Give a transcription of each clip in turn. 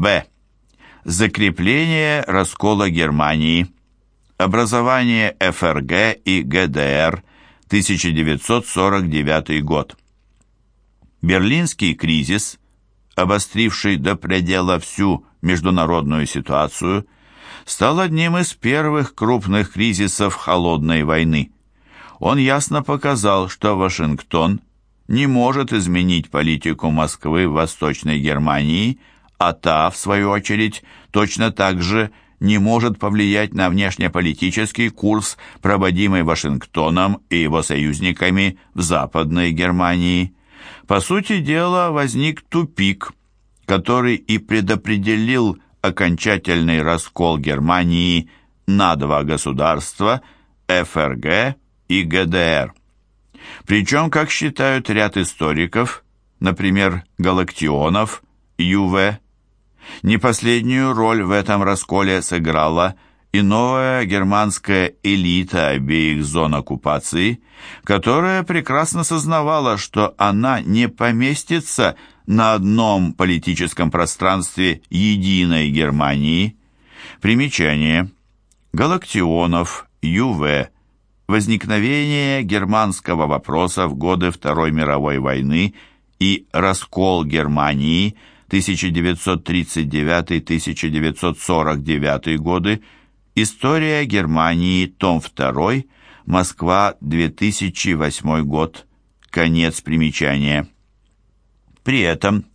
Б. Закрепление раскола Германии. Образование ФРГ и ГДР. 1949 год. Берлинский кризис, обостривший до предела всю международную ситуацию, стал одним из первых крупных кризисов холодной войны. Он ясно показал, что Вашингтон не может изменить политику Москвы в Восточной Германии, а та, в свою очередь, точно так же не может повлиять на внешнеполитический курс, проводимый Вашингтоном и его союзниками в Западной Германии. По сути дела, возник тупик, который и предопределил окончательный раскол Германии на два государства – ФРГ и ГДР. Причем, как считают ряд историков, например, Галактионов, Юве, не последнюю роль в этом расколе сыграла и новая германская элита обеих зон оккупации, которая прекрасно сознавала, что она не поместится на одном политическом пространстве единой Германии. Примечание. Галактионов, Юве. Возникновение германского вопроса в годы Второй мировой войны и раскол Германии 1939-1949 годы История Германии, том 2, Москва, 2008 год. Конец примечания. При этом,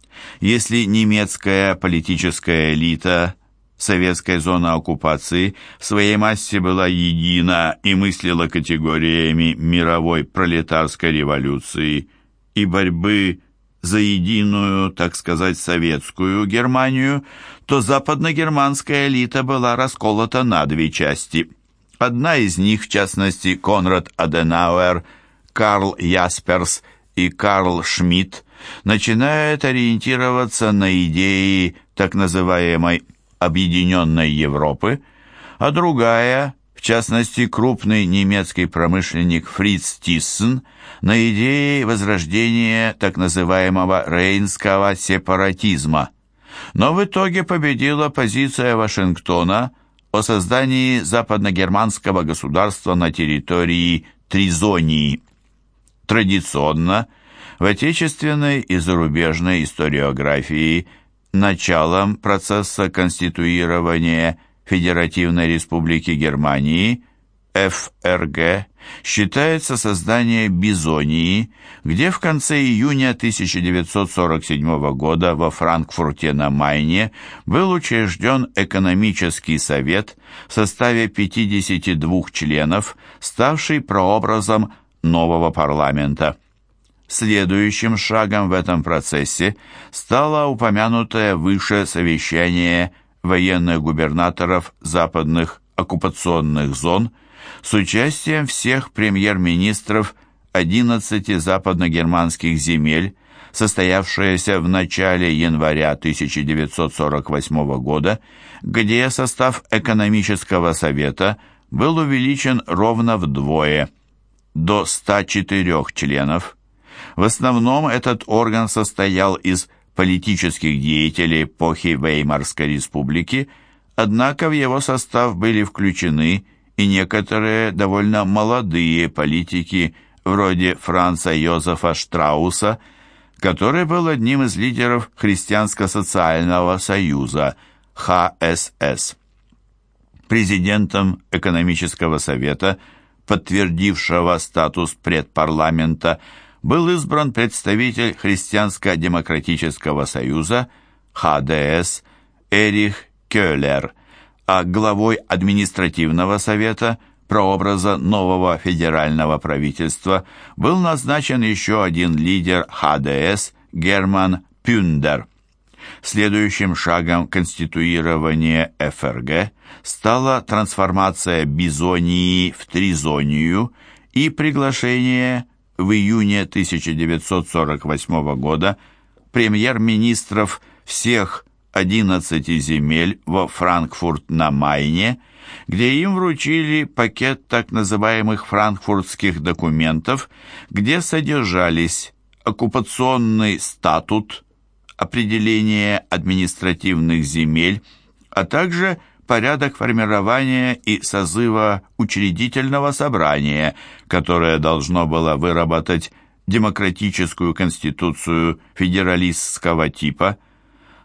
если немецкая политическая элита советской зоны оккупации в своей массе была едина и мыслила категориями мировой пролетарской революции и борьбы за единую, так сказать, советскую Германию, то западногерманская элита была расколота на две части. Одна из них, в частности, Конрад Аденауэр, Карл Ясперс и Карл Шмидт, начинает ориентироваться на идеи так называемой «объединенной Европы», а другая, частности, крупный немецкий промышленник Фриц Тиссен – на идеи возрождения так называемого рейнского сепаратизма. Но в итоге победила позиция Вашингтона о создании западногерманского государства на территории Тризонии. Традиционно в отечественной и зарубежной историографии началом процесса конституирования Федеративной Республики Германии ФРГ считается создание Бизонии, где в конце июня 1947 года во Франкфурте на Майне был учрежден экономический совет в составе 52 членов, ставший прообразом нового парламента. Следующим шагом в этом процессе стало упомянутое выше совещание военных губернаторов западных оккупационных зон – с участием всех премьер-министров 11 западногерманских земель, состоявшееся в начале января 1948 года, где состав экономического совета был увеличен ровно вдвое, до 104 членов. В основном этот орган состоял из политических деятелей эпохи Веймарской республики, однако в его состав были включены и некоторые довольно молодые политики, вроде Франца Йозефа Штрауса, который был одним из лидеров Христианско-социального союза ХСС. Президентом экономического совета, подтвердившего статус предпарламента, был избран представитель Христианско-демократического союза ХДС Эрих Кёлер – а главой административного совета прообраза нового федерального правительства был назначен еще один лидер ХДС Герман Пюндер. Следующим шагом конституирования ФРГ стала трансформация Бизонии в Тризонию и приглашение в июне 1948 года премьер-министров всех 11 земель во Франкфурт на Майне, где им вручили пакет так называемых франкфуртских документов, где содержались оккупационный статут, определение административных земель, а также порядок формирования и созыва учредительного собрания, которое должно было выработать демократическую конституцию федералистского типа.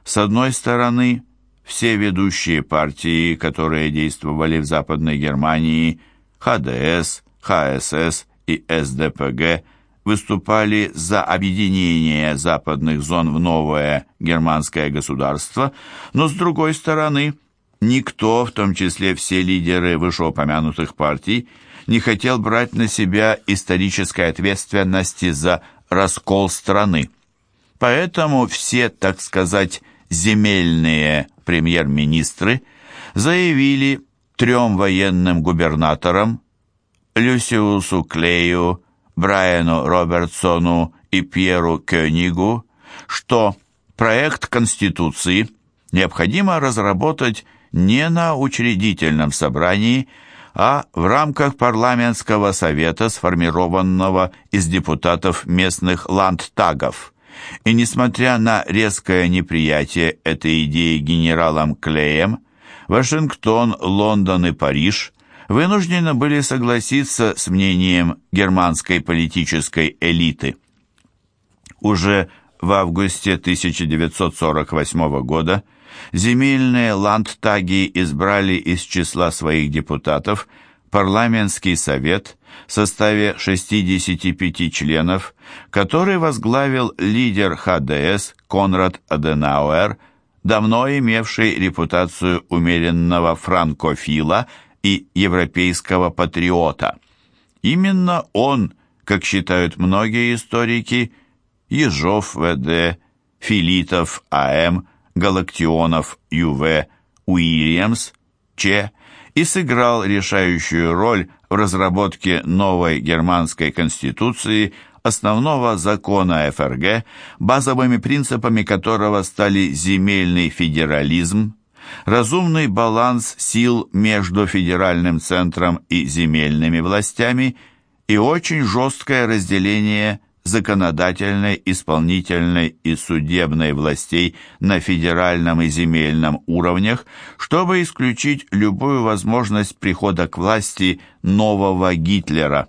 С одной стороны, все ведущие партии, которые действовали в Западной Германии, ХДС, ХСС и СДПГ, выступали за объединение западных зон в новое германское государство, но с другой стороны, никто, в том числе все лидеры вышеупомянутых партий, не хотел брать на себя исторической ответственности за раскол страны. Поэтому все, так сказать, земельные премьер-министры заявили трем военным губернаторам Люсиусу Клею, Брайану Робертсону и Пьеру Кёнигу, что проект Конституции необходимо разработать не на учредительном собрании, а в рамках парламентского совета, сформированного из депутатов местных ландтагов. И несмотря на резкое неприятие этой идеи генералом Клеем, Вашингтон, Лондон и Париж вынуждены были согласиться с мнением германской политической элиты. Уже в августе 1948 года земельные ландтаги избрали из числа своих депутатов парламентский совет в составе 65 членов, который возглавил лидер ХДС Конрад Аденауэр, давно имевший репутацию умеренного франкофила и европейского патриота. Именно он, как считают многие историки, Ежов В.Д., Филитов А.М., Галактионов Ю.В., Уильямс Ч. и сыграл решающую роль в разработке новой германской конституции, основного закона ФРГ, базовыми принципами которого стали земельный федерализм, разумный баланс сил между федеральным центром и земельными властями и очень жесткое разделение законодательной, исполнительной и судебной властей на федеральном и земельном уровнях, чтобы исключить любую возможность прихода к власти нового Гитлера.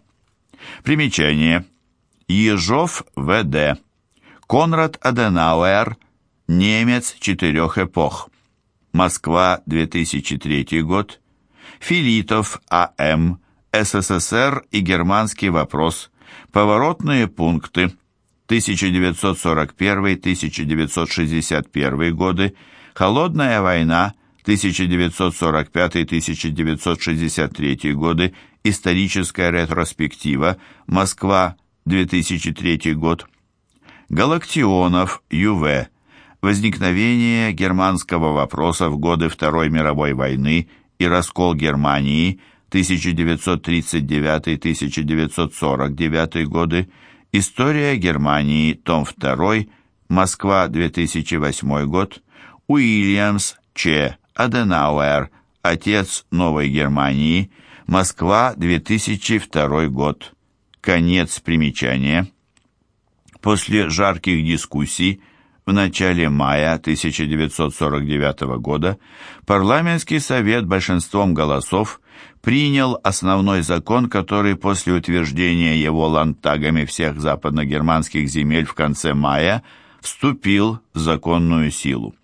Примечание. Ежов В.Д. Конрад Аденауэр. Немец четырех эпох. Москва, 2003 год. Филитов А.М. СССР и германский вопрос. Поворотные пункты. 1941-1961 годы, Холодная война. 1945-1963 годы, Историческая ретроспектива, Москва, 2003 год. Галактионов, Ю.В. Возникновение германского вопроса в годы Второй мировой войны и раскол Германии – 1939-1949 годы, История Германии, том 2, Москва, 2008 год, Уильямс Ч. Аденауэр, Отец Новой Германии, Москва, 2002 год. Конец примечания. После жарких дискуссий в начале мая 1949 года парламентский совет большинством голосов принял основной закон, который после утверждения его лантагами всех западногерманских земель в конце мая вступил в законную силу.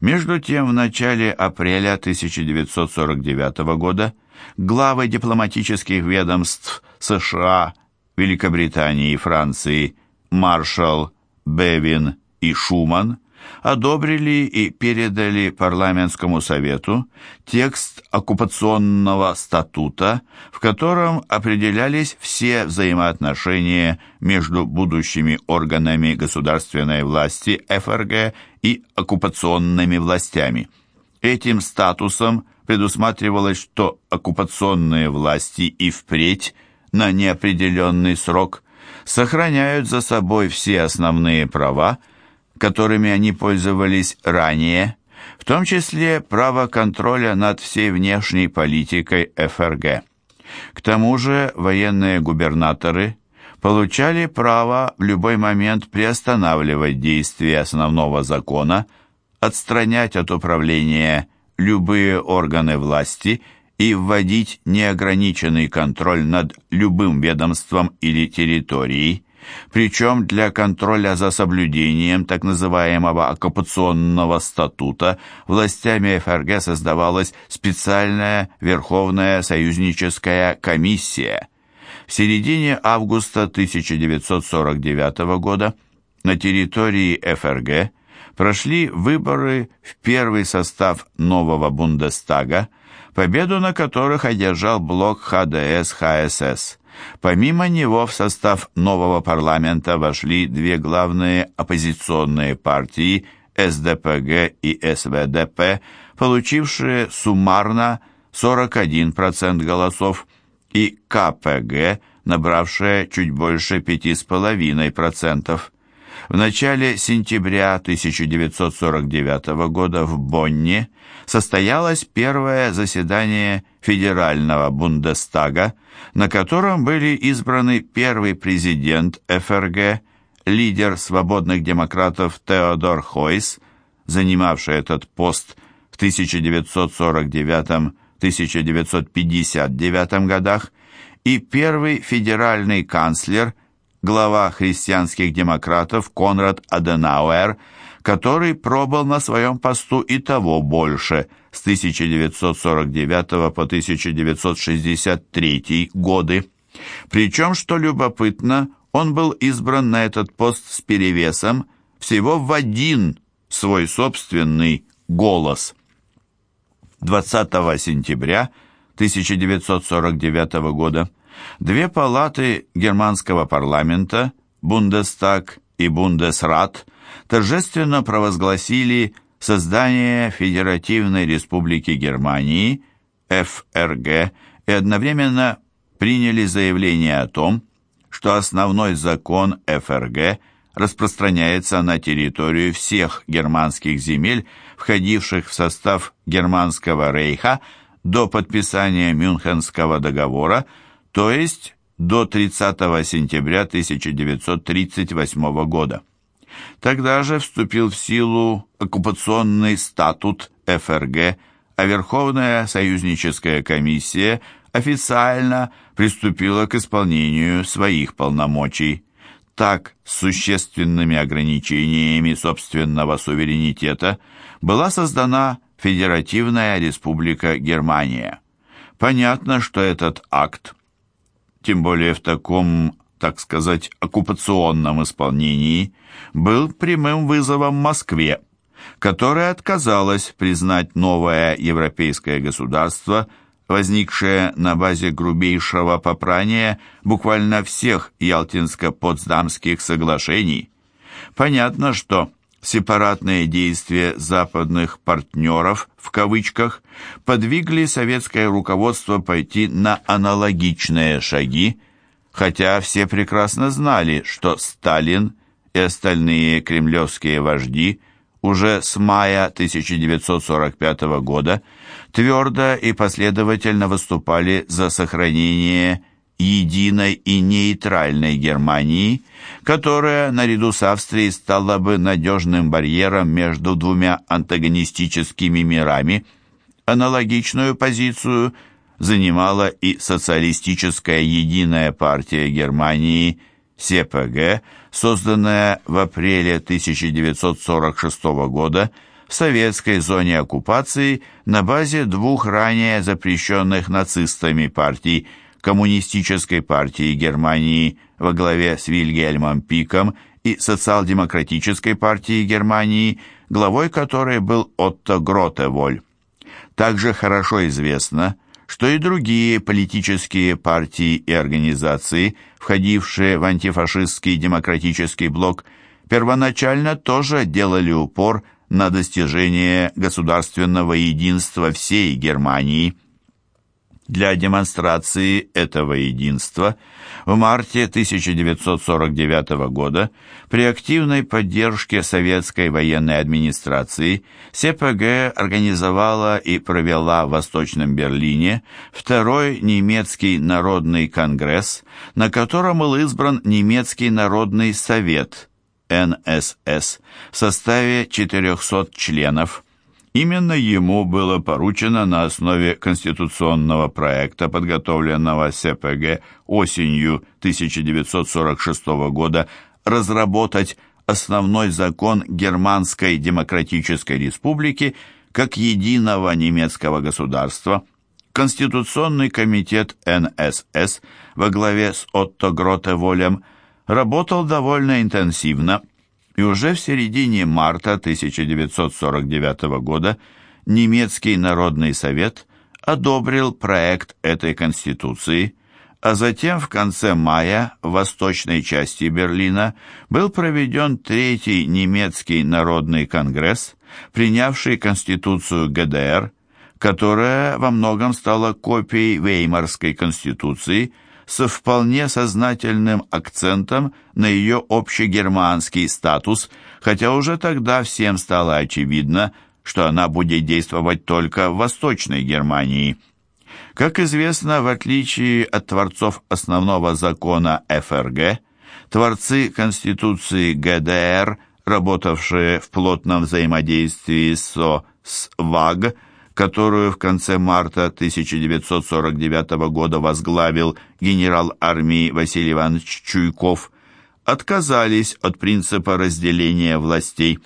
Между тем, в начале апреля 1949 года главы дипломатических ведомств США, Великобритании и Франции Маршал, Бевин и Шуман одобрили и передали парламентскому совету текст оккупационного статута, в котором определялись все взаимоотношения между будущими органами государственной власти ФРГ и оккупационными властями. Этим статусом предусматривалось, что оккупационные власти и впредь на неопределенный срок сохраняют за собой все основные права, которыми они пользовались ранее, в том числе право контроля над всей внешней политикой ФРГ. К тому же военные губернаторы получали право в любой момент приостанавливать действие основного закона, отстранять от управления любые органы власти и вводить неограниченный контроль над любым ведомством или территорией, причем для контроля за соблюдением так называемого оккупационного статута властями ФРГ создавалась специальная Верховная союзническая комиссия. В середине августа 1949 года на территории ФРГ прошли выборы в первый состав нового Бундестага, победу на которых одержал блок ХДС-ХСС. Помимо него в состав нового парламента вошли две главные оппозиционные партии СДПГ и СВДП, получившие суммарно 41% голосов, и КПГ, набравшая чуть больше 5,5%. В начале сентября 1949 года в Бонне состоялось первое заседание Федерального Бундестага, на котором были избраны первый президент ФРГ, лидер свободных демократов Теодор Хойс, занимавший этот пост в 1949-1959 годах, и первый федеральный канцлер – глава христианских демократов Конрад Аденауэр, который пробыл на своем посту и того больше с 1949 по 1963 годы. Причем, что любопытно, он был избран на этот пост с перевесом всего в один свой собственный голос. 20 сентября 1949 года Две палаты германского парламента, Бундестаг и Бундесрат, торжественно провозгласили создание Федеративной Республики Германии, ФРГ, и одновременно приняли заявление о том, что основной закон ФРГ распространяется на территорию всех германских земель, входивших в состав Германского рейха до подписания Мюнхенского договора то есть до 30 сентября 1938 года. Тогда же вступил в силу оккупационный статут ФРГ, а Верховная союзническая комиссия официально приступила к исполнению своих полномочий. Так, с существенными ограничениями собственного суверенитета была создана Федеративная Республика Германия. Понятно, что этот акт тем более в таком, так сказать, оккупационном исполнении, был прямым вызовом Москве, которая отказалась признать новое европейское государство, возникшее на базе грубейшего попрания буквально всех Ялтинско-Потсдамских соглашений. Понятно, что Сепаратные действия западных «партнеров» в кавычках подвигли советское руководство пойти на аналогичные шаги, хотя все прекрасно знали, что Сталин и остальные кремлевские вожди уже с мая 1945 года твердо и последовательно выступали за сохранение единой и нейтральной Германии, которая наряду с Австрией стала бы надежным барьером между двумя антагонистическими мирами. Аналогичную позицию занимала и социалистическая единая партия Германии СПГ, созданная в апреле 1946 года в советской зоне оккупации на базе двух ранее запрещенных нацистами партий – Коммунистической партии Германии во главе с Вильгельмом Пиком и Социал-демократической партии Германии, главой которой был Отто Гротеволь. Также хорошо известно, что и другие политические партии и организации, входившие в антифашистский демократический блок, первоначально тоже делали упор на достижение государственного единства всей Германии – Для демонстрации этого единства в марте 1949 года при активной поддержке советской военной администрации СПГ организовала и провела в Восточном Берлине второй немецкий народный конгресс, на котором был избран немецкий народный совет НСС в составе 400 членов – Именно ему было поручено на основе конституционного проекта, подготовленного СПГ осенью 1946 года, разработать основной закон Германской Демократической Республики как единого немецкого государства. Конституционный комитет НСС во главе с Отто Гротеволем работал довольно интенсивно – и уже в середине марта 1949 года немецкий Народный Совет одобрил проект этой Конституции, а затем в конце мая в восточной части Берлина был проведен Третий немецкий Народный Конгресс, принявший Конституцию ГДР, которая во многом стала копией Веймарской Конституции – со вполне сознательным акцентом на ее общегерманский статус, хотя уже тогда всем стало очевидно, что она будет действовать только в Восточной Германии. Как известно, в отличие от творцов основного закона ФРГ, творцы Конституции ГДР, работавшие в плотном взаимодействии со СВАГ, которую в конце марта 1949 года возглавил генерал армии Василий Иванович Чуйков, отказались от принципа разделения властей.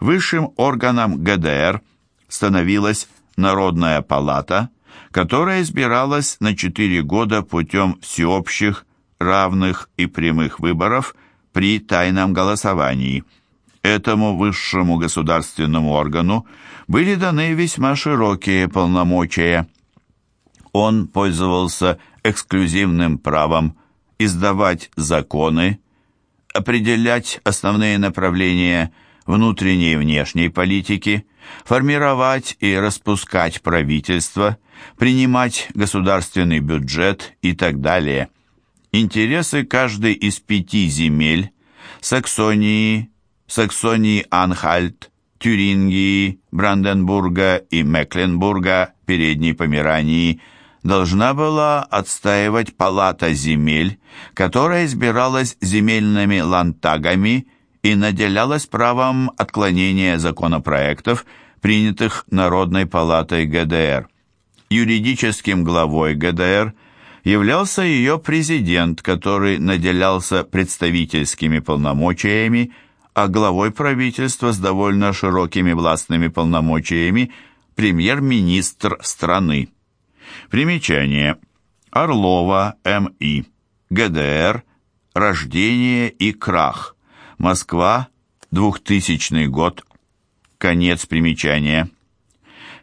Высшим органом ГДР становилась Народная палата, которая избиралась на четыре года путем всеобщих, равных и прямых выборов при тайном голосовании. Этому высшему государственному органу были даны весьма широкие полномочия. Он пользовался эксклюзивным правом издавать законы, определять основные направления внутренней и внешней политики, формировать и распускать правительство, принимать государственный бюджет и так далее. Интересы каждой из пяти земель – Саксонии, Саксонии-Анхальт, Тюрингии, Бранденбурга и Мекленбурга, Передней Померании, должна была отстаивать палата земель, которая избиралась земельными лантагами и наделялась правом отклонения законопроектов, принятых Народной палатой ГДР. Юридическим главой ГДР являлся ее президент, который наделялся представительскими полномочиями а главой правительства с довольно широкими властными полномочиями премьер-министр страны. Примечание. Орлова, М.И. ГДР. Рождение и крах. Москва. 2000 год. Конец примечания.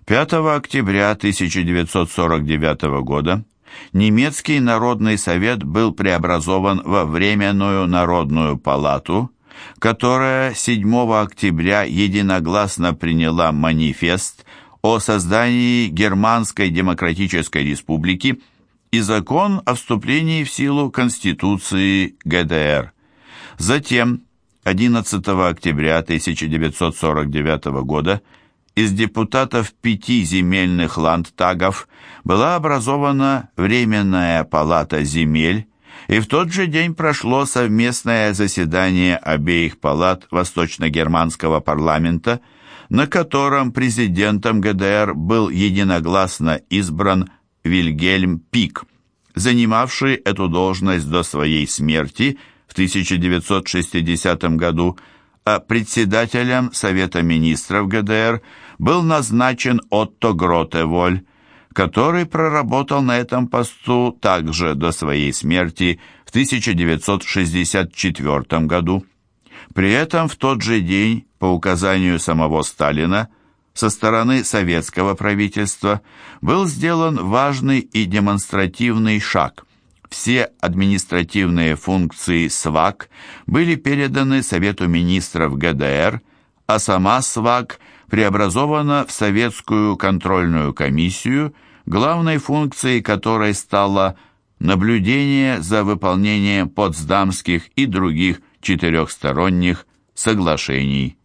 5 октября 1949 года немецкий Народный совет был преобразован во Временную Народную палату, которая 7 октября единогласно приняла манифест о создании Германской Демократической Республики и закон о вступлении в силу Конституции ГДР. Затем, 11 октября 1949 года, из депутатов пяти земельных ландтагов была образована Временная палата земель, и в тот же день прошло совместное заседание обеих палат Восточно-германского парламента, на котором президентом ГДР был единогласно избран Вильгельм Пик, занимавший эту должность до своей смерти в 1960 году, а председателем Совета министров ГДР был назначен Отто Гротеволь, который проработал на этом посту также до своей смерти в 1964 году. При этом в тот же день, по указанию самого Сталина, со стороны советского правительства был сделан важный и демонстративный шаг. Все административные функции СВАК были переданы Совету министров ГДР, а сама СВАК преобразована в Советскую контрольную комиссию – главной функцией которой стало наблюдение за выполнением Потсдамских и других четырехсторонних соглашений.